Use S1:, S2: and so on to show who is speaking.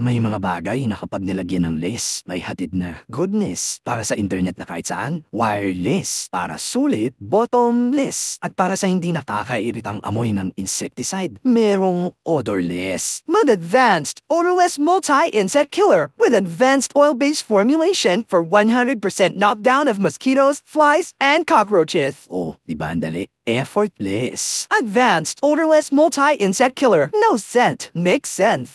S1: May mga bagay na kapag nilagyan ng list, may hatid na goodness para sa internet na kahit saan, wireless para sulit, bottomless, at para sa hindi nakakairitang amoy ng insecticide, merong odorless. Mag-advanced odorless multi-insect killer with advanced oil-based formulation for 100% knockdown of mosquitoes, flies, and cockroaches. Oh, di ba ang dali? Effortless. Advanced odorless multi-insect killer. No scent. Makes sense.